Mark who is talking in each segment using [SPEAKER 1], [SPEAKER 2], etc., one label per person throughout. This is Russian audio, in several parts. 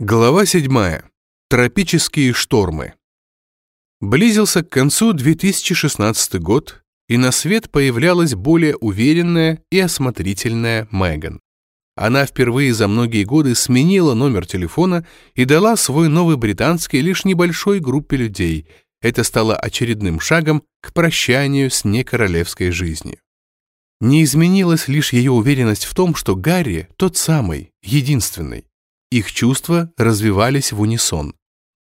[SPEAKER 1] Глава 7. Тропические штормы. Близился к концу 2016 год, и на свет появлялась более уверенная и осмотрительная Меган. Она впервые за многие годы сменила номер телефона и дала свой новый британский лишь небольшой группе людей. Это стало очередным шагом к прощанию с некоролевской жизнью. Не изменилась лишь ее уверенность в том, что Гарри тот самый, единственный. Их чувства развивались в унисон.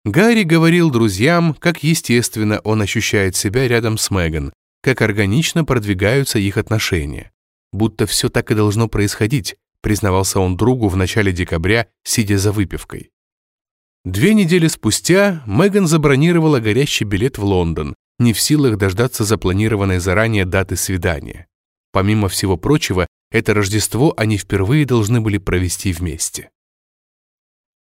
[SPEAKER 1] Гарри говорил друзьям, как естественно он ощущает себя рядом с Меган, как органично продвигаются их отношения. Будто все так и должно происходить, признавался он другу в начале декабря, сидя за выпивкой. Две недели спустя Меган забронировала горящий билет в Лондон, не в силах дождаться запланированной заранее даты свидания. Помимо всего прочего, это Рождество они впервые должны были провести вместе.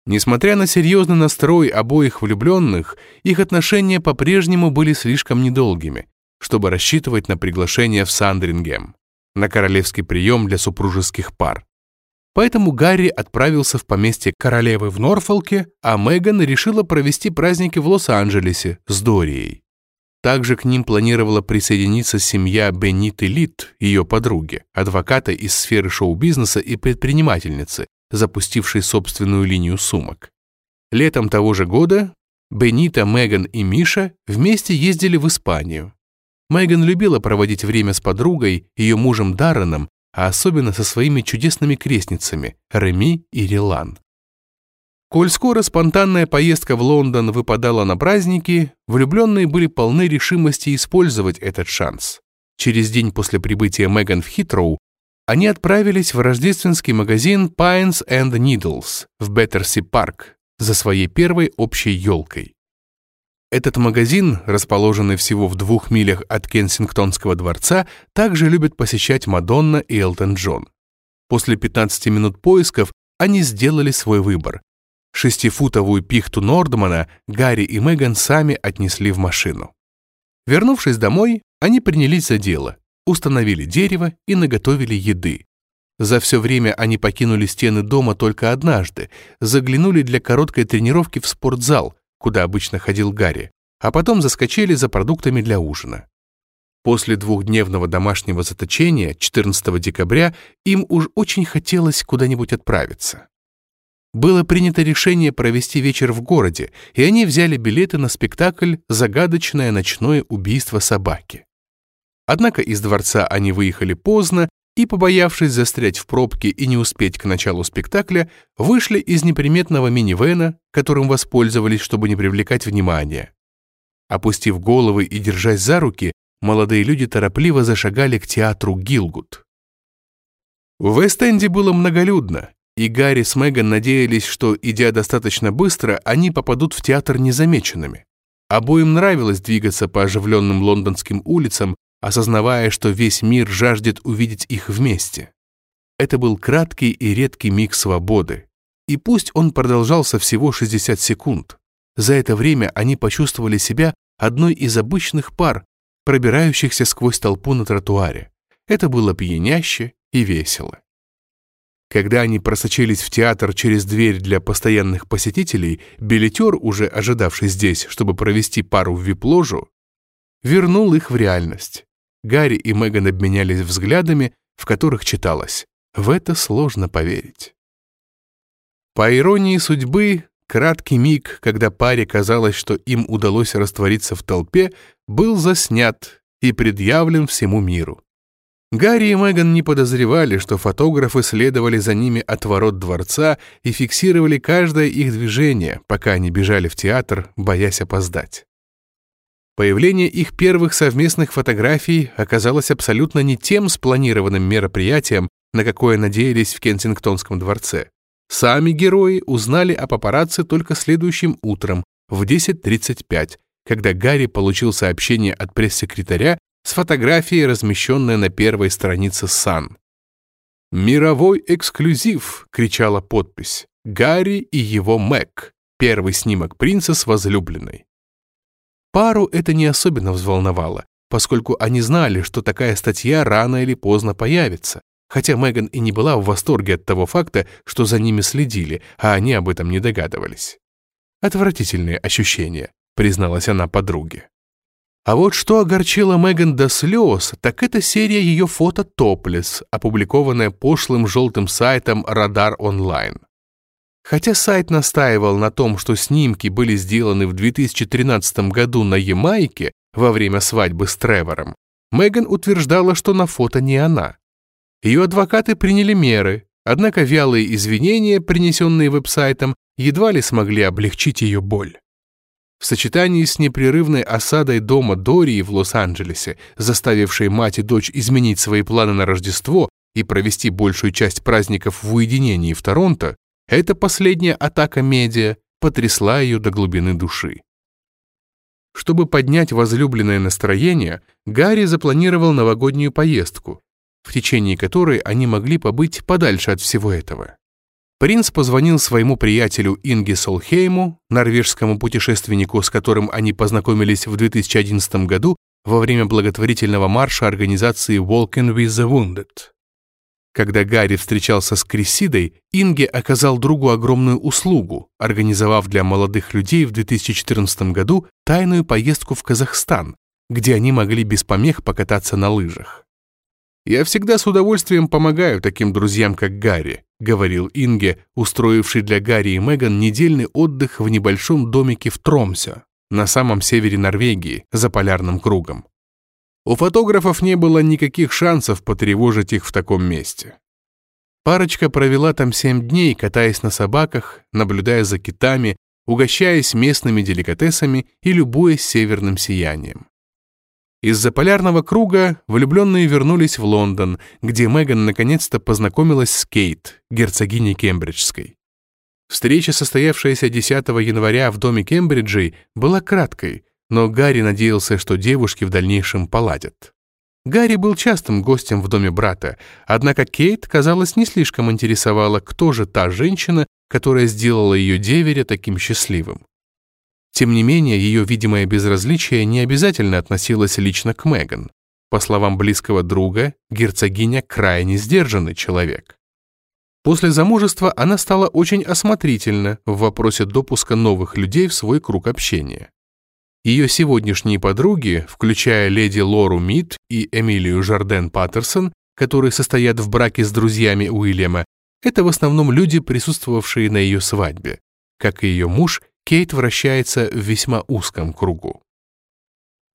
[SPEAKER 1] Несмотря на серьезный настрой обоих влюбленных, их отношения по-прежнему были слишком недолгими, чтобы рассчитывать на приглашение в Сандрингем, на королевский прием для супружеских пар. Поэтому Гарри отправился в поместье королевы в Норфолке, а Меган решила провести праздники в Лос-Анджелесе с Дорией. Также к ним планировала присоединиться семья Бенниты Лит, ее подруги, адвоката из сферы шоу-бизнеса и предпринимательницы, запустившей собственную линию сумок. Летом того же года Бенита, Меган и Миша вместе ездили в Испанию. Меган любила проводить время с подругой, ее мужем Дарреном, а особенно со своими чудесными крестницами Реми и Рилан. Коль скоро спонтанная поездка в Лондон выпадала на праздники, влюбленные были полны решимости использовать этот шанс. Через день после прибытия Меган в Хитроу они отправились в рождественский магазин Pines and Needles в Беттерси Парк за своей первой общей елкой. Этот магазин, расположенный всего в двух милях от Кенсингтонского дворца, также любят посещать Мадонна и Элтон Джон. После 15 минут поисков они сделали свой выбор. Шестифутовую пихту Нордмана Гарри и Меган сами отнесли в машину. Вернувшись домой, они принялись за дело установили дерево и наготовили еды. За все время они покинули стены дома только однажды, заглянули для короткой тренировки в спортзал, куда обычно ходил Гарри, а потом заскочили за продуктами для ужина. После двухдневного домашнего заточения 14 декабря им уж очень хотелось куда-нибудь отправиться. Было принято решение провести вечер в городе, и они взяли билеты на спектакль «Загадочное ночное убийство собаки». Однако из дворца они выехали поздно и, побоявшись застрять в пробке и не успеть к началу спектакля, вышли из неприметного минивэна, которым воспользовались, чтобы не привлекать внимания. Опустив головы и держась за руки, молодые люди торопливо зашагали к театру Гилгут. В Вест-Энде было многолюдно, и Гарри с Меган надеялись, что, идя достаточно быстро, они попадут в театр незамеченными. Обоим нравилось двигаться по оживленным лондонским улицам, осознавая, что весь мир жаждет увидеть их вместе. Это был краткий и редкий миг свободы. И пусть он продолжался всего 60 секунд, за это время они почувствовали себя одной из обычных пар, пробирающихся сквозь толпу на тротуаре. Это было пьяняще и весело. Когда они просочились в театр через дверь для постоянных посетителей, билетер, уже ожидавший здесь, чтобы провести пару в вип-ложу, вернул их в реальность. Гарри и Меган обменялись взглядами, в которых читалось «В это сложно поверить». По иронии судьбы, краткий миг, когда паре казалось, что им удалось раствориться в толпе, был заснят и предъявлен всему миру. Гарри и Меган не подозревали, что фотографы следовали за ними от ворот дворца и фиксировали каждое их движение, пока они бежали в театр, боясь опоздать. Появление их первых совместных фотографий оказалось абсолютно не тем спланированным мероприятием, на какое надеялись в Кенсингтонском дворце. Сами герои узнали о папарацци только следующим утром в 10.35, когда Гарри получил сообщение от пресс-секретаря с фотографией, размещенной на первой странице «Сан». «Мировой эксклюзив!» — кричала подпись. «Гарри и его Мэг. Первый снимок принца с возлюбленной». Пару это не особенно взволновало, поскольку они знали, что такая статья рано или поздно появится, хотя Меган и не была в восторге от того факта, что за ними следили, а они об этом не догадывались. «Отвратительные ощущения», — призналась она подруге. А вот что огорчило Меган до слез, так это серия ее фото топлес, опубликованная пошлым желтым сайтом «Радар онлайн». Хотя сайт настаивал на том, что снимки были сделаны в 2013 году на Ямайке во время свадьбы с Тревором, Меган утверждала, что на фото не она. Ее адвокаты приняли меры, однако вялые извинения, принесенные веб-сайтом, едва ли смогли облегчить ее боль. В сочетании с непрерывной осадой дома Дории в Лос-Анджелесе, заставившей мать и дочь изменить свои планы на Рождество и провести большую часть праздников в уединении в Торонто, эта последняя атака медиа потрясла ее до глубины души. Чтобы поднять возлюбленное настроение, Гарри запланировал новогоднюю поездку, в течение которой они могли побыть подальше от всего этого. Принц позвонил своему приятелю Инге Солхейму, норвежскому путешественнику, с которым они познакомились в 2011 году во время благотворительного марша организации Walking with the Wounded. Когда Гарри встречался с Крисидой, Инге оказал другу огромную услугу, организовав для молодых людей в 2014 году тайную поездку в Казахстан, где они могли без помех покататься на лыжах. «Я всегда с удовольствием помогаю таким друзьям, как Гарри», говорил Инге, устроивший для Гарри и Меган недельный отдых в небольшом домике в Тромсе, на самом севере Норвегии, за полярным кругом. У фотографов не было никаких шансов потревожить их в таком месте. Парочка провела там семь дней, катаясь на собаках, наблюдая за китами, угощаясь местными деликатесами и любуясь северным сиянием. Из-за полярного круга влюбленные вернулись в Лондон, где Меган наконец-то познакомилась с Кейт, герцогиней Кембриджской. Встреча, состоявшаяся 10 января в доме Кембриджей, была краткой, но Гарри надеялся, что девушки в дальнейшем поладят. Гарри был частым гостем в доме брата, однако Кейт, казалось, не слишком интересовала, кто же та женщина, которая сделала ее деверя таким счастливым. Тем не менее, ее видимое безразличие не обязательно относилось лично к Меган. По словам близкого друга, герцогиня крайне сдержанный человек. После замужества она стала очень осмотрительна в вопросе допуска новых людей в свой круг общения. Ее сегодняшние подруги, включая леди Лору Мид и Эмилию Жарден Паттерсон, которые состоят в браке с друзьями Уильяма, это в основном люди, присутствовавшие на ее свадьбе. Как и ее муж, Кейт вращается в весьма узком кругу.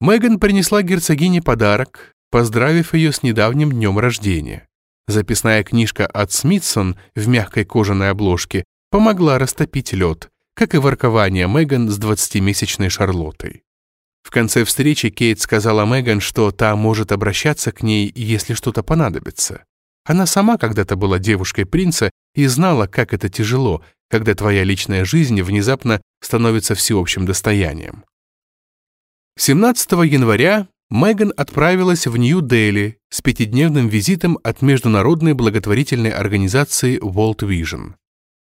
[SPEAKER 1] Меган принесла герцогине подарок, поздравив ее с недавним днем рождения. Записная книжка от Смитсон в мягкой кожаной обложке помогла растопить лед, как и воркование Меган с 20-месячной Шарлоттой. В конце встречи Кейт сказала Меган, что та может обращаться к ней, если что-то понадобится. Она сама когда-то была девушкой принца и знала, как это тяжело, когда твоя личная жизнь внезапно становится всеобщим достоянием. 17 января Меган отправилась в Нью-Дели с пятидневным визитом от международной благотворительной организации World Vision.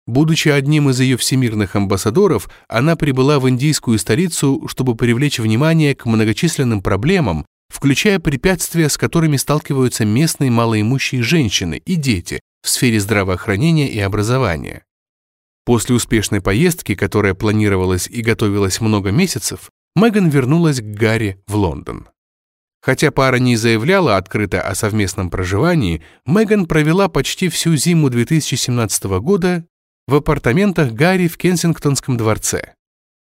[SPEAKER 1] Будучи одним из ее всемирных амбассадоров, она прибыла в индийскую столицу, чтобы привлечь внимание к многочисленным проблемам, включая препятствия, с которыми сталкиваются местные малоимущие женщины и дети в сфере здравоохранения и образования. После успешной поездки, которая планировалась и готовилась много месяцев, Меган вернулась к Гарри в Лондон. Хотя пара не заявляла открыто о совместном проживании, Меган провела почти всю зиму 2017 года в апартаментах Гарри в Кенсингтонском дворце.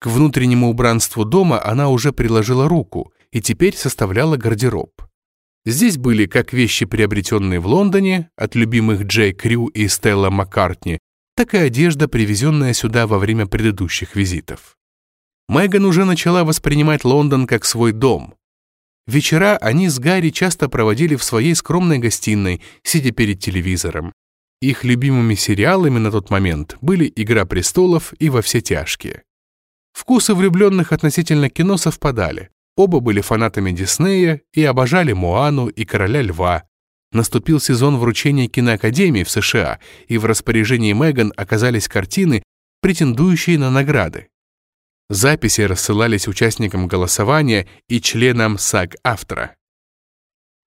[SPEAKER 1] К внутреннему убранству дома она уже приложила руку и теперь составляла гардероб. Здесь были как вещи, приобретенные в Лондоне, от любимых Джей Крю и Стелла Маккартни, так и одежда, привезенная сюда во время предыдущих визитов. Меган уже начала воспринимать Лондон как свой дом. Вечера они с Гарри часто проводили в своей скромной гостиной, сидя перед телевизором. Их любимыми сериалами на тот момент были «Игра престолов» и «Во все тяжкие». Вкусы влюбленных относительно кино совпадали. Оба были фанатами Диснея и обожали Моану и Короля Льва, Наступил сезон вручения киноакадемии в США, и в распоряжении Меган оказались картины, претендующие на награды. Записи рассылались участникам голосования и членам САГ-автора.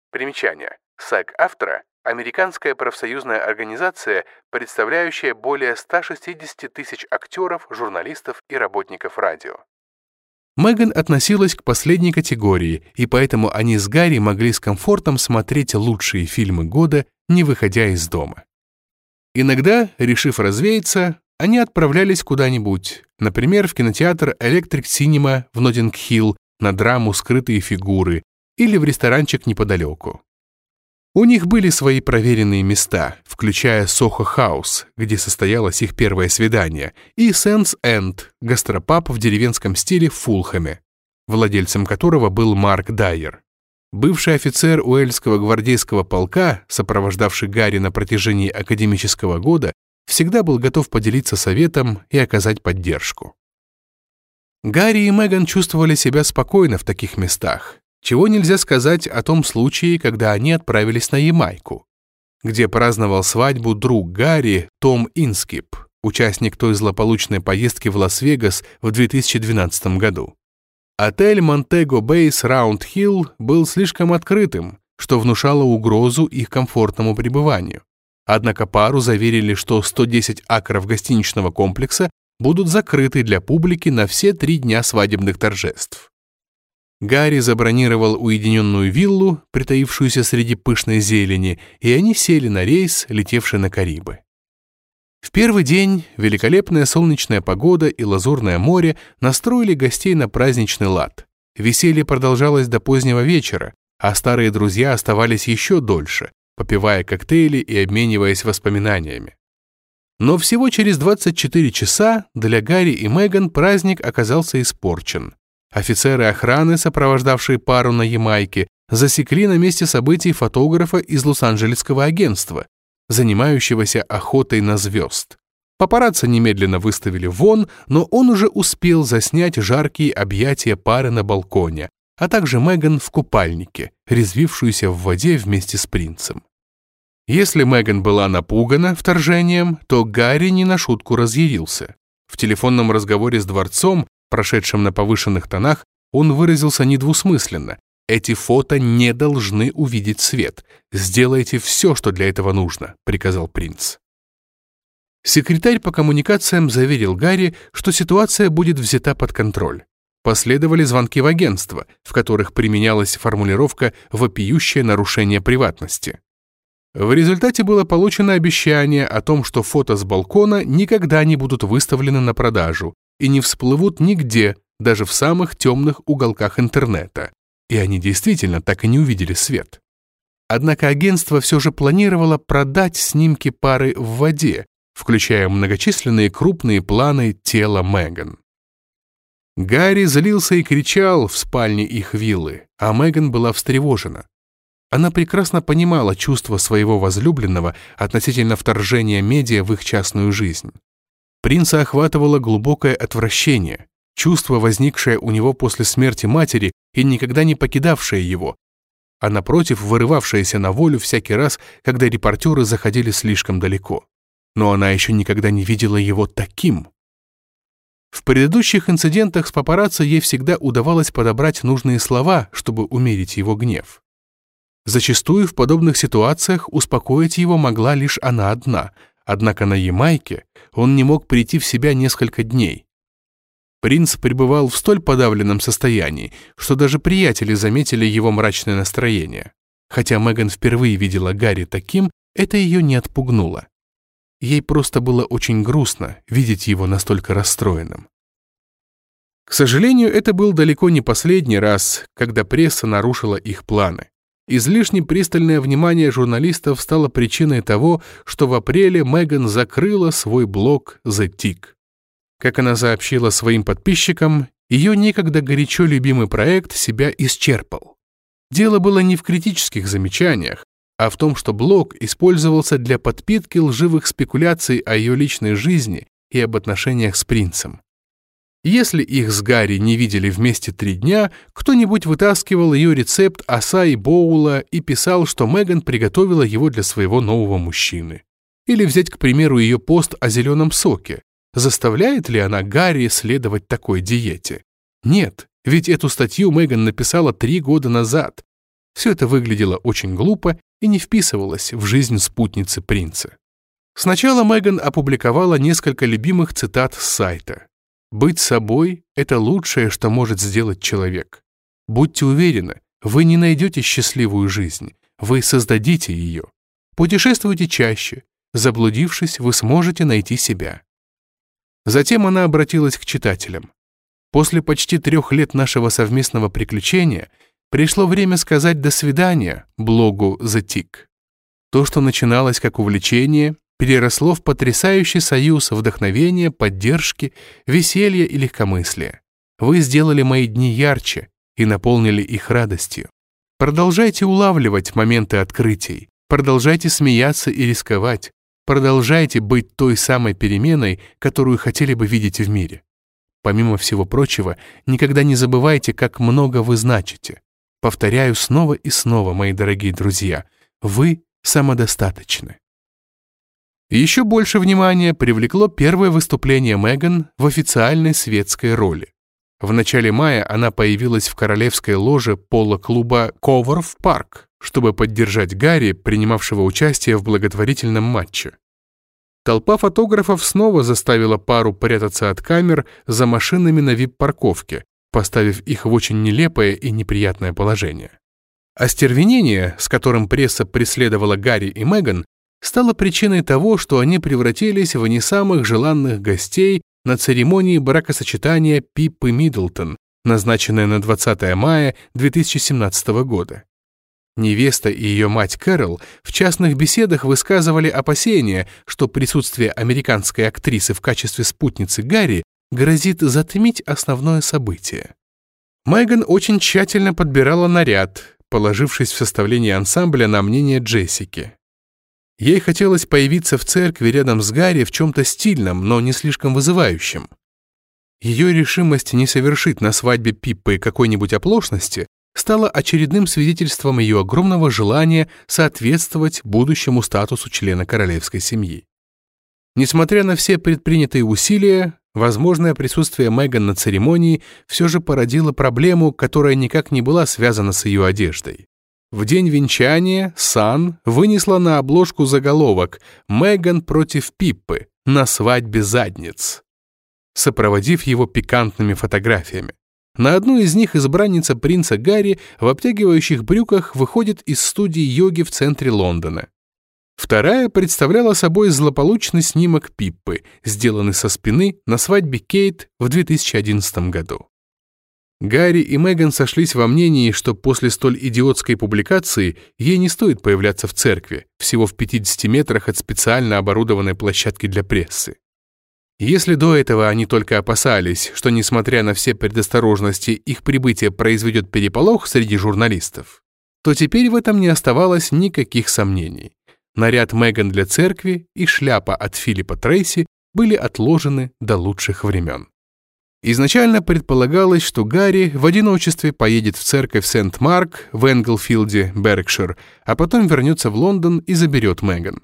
[SPEAKER 2] Примечание. САГ-автора
[SPEAKER 1] Американская профсоюзная организация, представляющая более 160 тысяч актеров, журналистов и работников радио. Меган относилась к последней категории, и поэтому они с Гарри могли с комфортом смотреть лучшие фильмы года, не выходя из дома. Иногда, решив развеяться, они отправлялись куда-нибудь, например, в кинотеатр Electric Cinema в Нотинг-Хилл на драму «Скрытые фигуры» или в ресторанчик неподалеку. У них были свои проверенные места, включая Сохо Хаус, где состоялось их первое свидание, и Сенс Энд, гастропаб в деревенском стиле в Фулхэме, владельцем которого был Марк Дайер. Бывший офицер Уэльского гвардейского полка, сопровождавший Гарри на протяжении академического года, всегда был готов поделиться советом и оказать поддержку. Гарри и Меган чувствовали себя спокойно в таких местах, чего нельзя сказать о том случае, когда они отправились на Ямайку, где праздновал свадьбу друг Гарри Том Инскип, участник той злополучной поездки в Лас-Вегас в 2012 году. Отель Монтего Бейс Раунд Хилл был слишком открытым, что внушало угрозу их комфортному пребыванию. Однако пару заверили, что 110 акров гостиничного комплекса будут закрыты для публики на все три дня свадебных торжеств. Гарри забронировал уединенную виллу, притаившуюся среди пышной зелени, и они сели на рейс, летевший на Карибы. В первый день великолепная солнечная погода и лазурное море настроили гостей на праздничный лад. Веселье продолжалось до позднего вечера, а старые друзья оставались еще дольше, попивая коктейли и обмениваясь воспоминаниями. Но всего через 24 часа для Гарри и Меган праздник оказался испорчен. Офицеры охраны, сопровождавшие пару на Ямайке, засекли на месте событий фотографа из Лос-Анджелесского агентства, занимающегося охотой на звезд. Папарацци немедленно выставили вон, но он уже успел заснять жаркие объятия пары на балконе, а также Меган в купальнике, резвившуюся в воде вместе с принцем. Если Меган была напугана вторжением, то Гарри не на шутку разъярился. В телефонном разговоре с дворцом прошедшем на повышенных тонах, он выразился недвусмысленно. «Эти фото не должны увидеть свет. Сделайте все, что для этого нужно», — приказал принц. Секретарь по коммуникациям заверил Гарри, что ситуация будет взята под контроль. Последовали звонки в агентство, в которых применялась формулировка «вопиющее нарушение приватности». В результате было получено обещание о том, что фото с балкона никогда не будут выставлены на продажу, и не всплывут нигде, даже в самых темных уголках интернета. И они действительно так и не увидели свет. Однако агентство все же планировало продать снимки пары в воде, включая многочисленные крупные планы тела Меган. Гарри злился и кричал в спальне их виллы, а Меган была встревожена. Она прекрасно понимала чувства своего возлюбленного относительно вторжения медиа в их частную жизнь. Принца охватывало глубокое отвращение, чувство, возникшее у него после смерти матери и никогда не покидавшее его, а напротив, вырывавшееся на волю всякий раз, когда репортеры заходили слишком далеко. Но она еще никогда не видела его таким. В предыдущих инцидентах с папарацци ей всегда удавалось подобрать нужные слова, чтобы умерить его гнев. Зачастую в подобных ситуациях успокоить его могла лишь она одна — Однако на Ямайке он не мог прийти в себя несколько дней. Принц пребывал в столь подавленном состоянии, что даже приятели заметили его мрачное настроение. Хотя Меган впервые видела Гарри таким, это ее не отпугнуло. Ей просто было очень грустно видеть его настолько расстроенным. К сожалению, это был далеко не последний раз, когда пресса нарушила их планы. Излишне пристальное внимание журналистов стало причиной того, что в апреле Меган закрыла свой блог The Tick. Как она сообщила своим подписчикам, ее некогда горячо любимый проект себя исчерпал. Дело было не в критических замечаниях, а в том, что блог использовался для подпитки лживых спекуляций о ее личной жизни и об отношениях с принцем. Если их с Гарри не видели вместе три дня, кто-нибудь вытаскивал ее рецепт оса и боула и писал, что Меган приготовила его для своего нового мужчины. Или взять, к примеру, ее пост о зеленом соке. Заставляет ли она Гарри следовать такой диете? Нет, ведь эту статью Меган написала три года назад. Все это выглядело очень глупо и не вписывалась в жизнь спутницы принца. Сначала Меган опубликовала несколько любимых цитат с сайта. «Быть собой — это лучшее, что может сделать человек. Будьте уверены, вы не найдете счастливую жизнь, вы создадите ее. Путешествуйте чаще. Заблудившись, вы сможете найти себя». Затем она обратилась к читателям. После почти трех лет нашего совместного приключения пришло время сказать «до свидания» блогу «The Tick». То, что начиналось как увлечение, переросло в потрясающий союз вдохновения, поддержки, веселья и легкомыслия. Вы сделали мои дни ярче и наполнили их радостью. Продолжайте улавливать моменты открытий, продолжайте смеяться и рисковать, продолжайте быть той самой переменой, которую хотели бы видеть в мире. Помимо всего прочего, никогда не забывайте, как много вы значите. Повторяю снова и снова, мои дорогие друзья, вы самодостаточны. Еще больше внимания привлекло первое выступление Меган в официальной светской роли. В начале мая она появилась в королевской ложе пола-клуба «Коваров Парк», чтобы поддержать Гарри, принимавшего участие в благотворительном матче. Толпа фотографов снова заставила пару прятаться от камер за машинами на вип-парковке, поставив их в очень нелепое и неприятное положение. Остервенение, с которым пресса преследовала Гарри и Меган, стало причиной того, что они превратились в не самых желанных гостей на церемонии бракосочетания Пиппы Миддлтон, назначенной на 20 мая 2017 года. Невеста и ее мать Кэрол в частных беседах высказывали опасения, что присутствие американской актрисы в качестве спутницы Гарри грозит затмить основное событие. Меган очень тщательно подбирала наряд, положившись в составлении ансамбля на мнение Джессики. Ей хотелось появиться в церкви рядом с Гарри в чем-то стильном, но не слишком вызывающем. Ее решимость не совершить на свадьбе Пиппы какой-нибудь оплошности стало очередным свидетельством ее огромного желания соответствовать будущему статусу члена королевской семьи. Несмотря на все предпринятые усилия, возможное присутствие Меган на церемонии все же породило проблему, которая никак не была связана с ее одеждой. В день венчания Сан вынесла на обложку заголовок «Меган против Пиппы. На свадьбе задниц», сопроводив его пикантными фотографиями. На одну из них избранница принца Гарри в обтягивающих брюках выходит из студии йоги в центре Лондона. Вторая представляла собой злополучный снимок Пиппы, сделанный со спины на свадьбе Кейт в 2011 году. Гарри и Меган сошлись во мнении, что после столь идиотской публикации ей не стоит появляться в церкви, всего в 50 метрах от специально оборудованной площадки для прессы. Если до этого они только опасались, что, несмотря на все предосторожности, их прибытие произведет переполох среди журналистов, то теперь в этом не оставалось никаких сомнений. Наряд Меган для церкви и шляпа от Филиппа Трейси были отложены до лучших времен. Изначально предполагалось, что Гарри в одиночестве поедет в церковь Сент-Марк в Энглфилде, Беркшир, а потом вернется в Лондон и заберет Меган.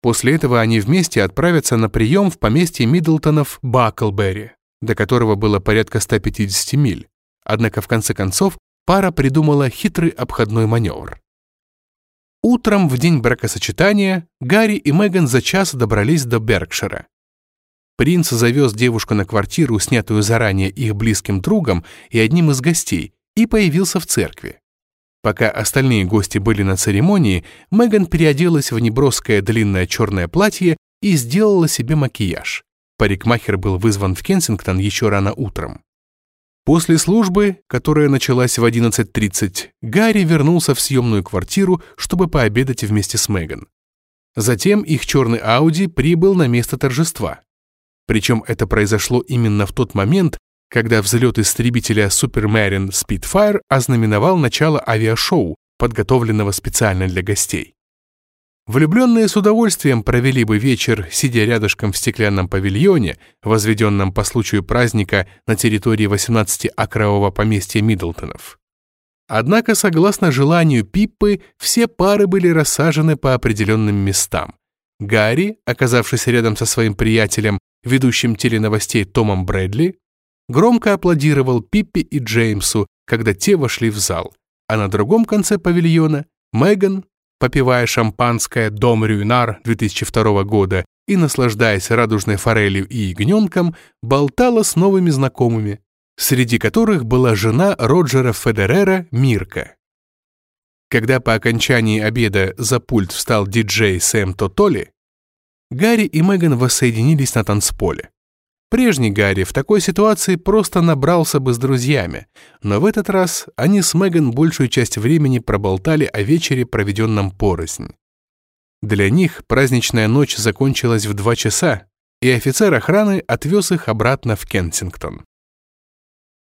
[SPEAKER 1] После этого они вместе отправятся на прием в поместье Миддлтонов Баклберри, до которого было порядка 150 миль. Однако в конце концов пара придумала хитрый обходной маневр. Утром в день бракосочетания Гарри и Меган за час добрались до Беркшира. Принц завез девушку на квартиру, снятую заранее их близким другом и одним из гостей, и появился в церкви. Пока остальные гости были на церемонии, Меган переоделась в неброское длинное черное платье и сделала себе макияж. Парикмахер был вызван в Кенсингтон еще рано утром. После службы, которая началась в 11.30, Гарри вернулся в съемную квартиру, чтобы пообедать вместе с Меган. Затем их черный Ауди прибыл на место торжества. Причем это произошло именно в тот момент, когда взлет истребителя Supermarine Spitfire ознаменовал начало авиашоу, подготовленного специально для гостей. Влюбленные с удовольствием провели бы вечер, сидя рядышком в стеклянном павильоне, возведенном по случаю праздника на территории 18-акрового поместья Миддлтонов. Однако, согласно желанию Пиппы, все пары были рассажены по определенным местам. Гарри, оказавшись рядом со своим приятелем, ведущим теленовостей Томом Брэдли, громко аплодировал Пиппи и Джеймсу, когда те вошли в зал, а на другом конце павильона Меган, попивая шампанское «Дом Рюнар» 2002 года и наслаждаясь радужной форелью и ягненком, болтала с новыми знакомыми, среди которых была жена Роджера Федерера Мирка. Когда по окончании обеда за пульт встал диджей Сэм Тотоли, Гарри и Меган воссоединились на танцполе. Прежний Гарри в такой ситуации просто набрался бы с друзьями, но в этот раз они с Меган большую часть времени проболтали о вечере, проведенном порознь. Для них праздничная ночь закончилась в два часа, и офицер охраны отвез их обратно в Кенсингтон.